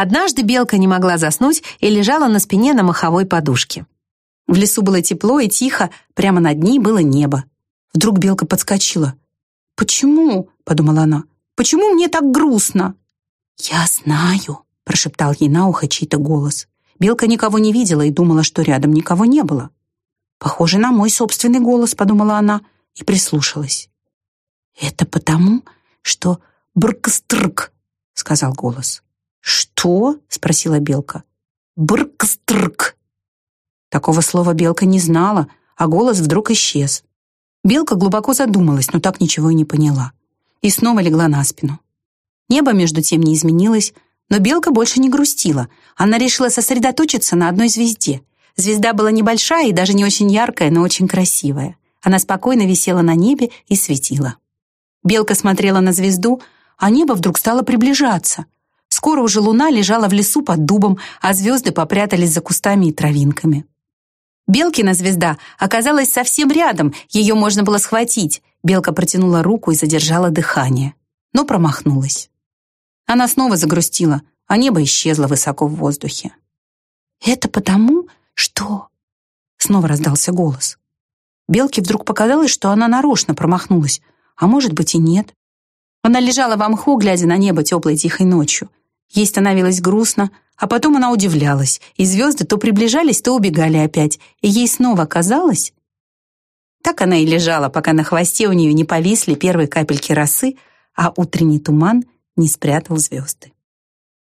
Однажды белка не могла заснуть и лежала на спине на маховой подушке. В лесу было тепло и тихо, прямо над ней было небо. Вдруг белка подскочила. «Почему?» — подумала она. «Почему мне так грустно?» «Я знаю», — прошептал ей на ухо чей-то голос. Белка никого не видела и думала, что рядом никого не было. «Похоже на мой собственный голос», — подумала она и прислушалась. «Это потому, что бркстрк», — сказал голос. «Что?» — спросила Белка. «Бркстрк». Такого слова Белка не знала, а голос вдруг исчез. Белка глубоко задумалась, но так ничего и не поняла. И снова легла на спину. Небо, между тем, не изменилось, но Белка больше не грустила. Она решила сосредоточиться на одной звезде. Звезда была небольшая и даже не очень яркая, но очень красивая. Она спокойно висела на небе и светила. Белка смотрела на звезду, а небо вдруг стало приближаться. Скоро уже луна лежала в лесу под дубом, а звезды попрятались за кустами и травинками. Белкина звезда оказалась совсем рядом, ее можно было схватить. Белка протянула руку и задержала дыхание, но промахнулась. Она снова загрустила, а небо исчезло высоко в воздухе. «Это потому, что...» Снова раздался голос. Белке вдруг показалось, что она нарочно промахнулась, а может быть и нет. Она лежала в мху, глядя на небо теплой тихой ночью. Ей становилось грустно, а потом она удивлялась, и звезды то приближались, то убегали опять, и ей снова казалось... Так она и лежала, пока на хвосте у нее не повисли первые капельки росы, а утренний туман не спрятал звезды.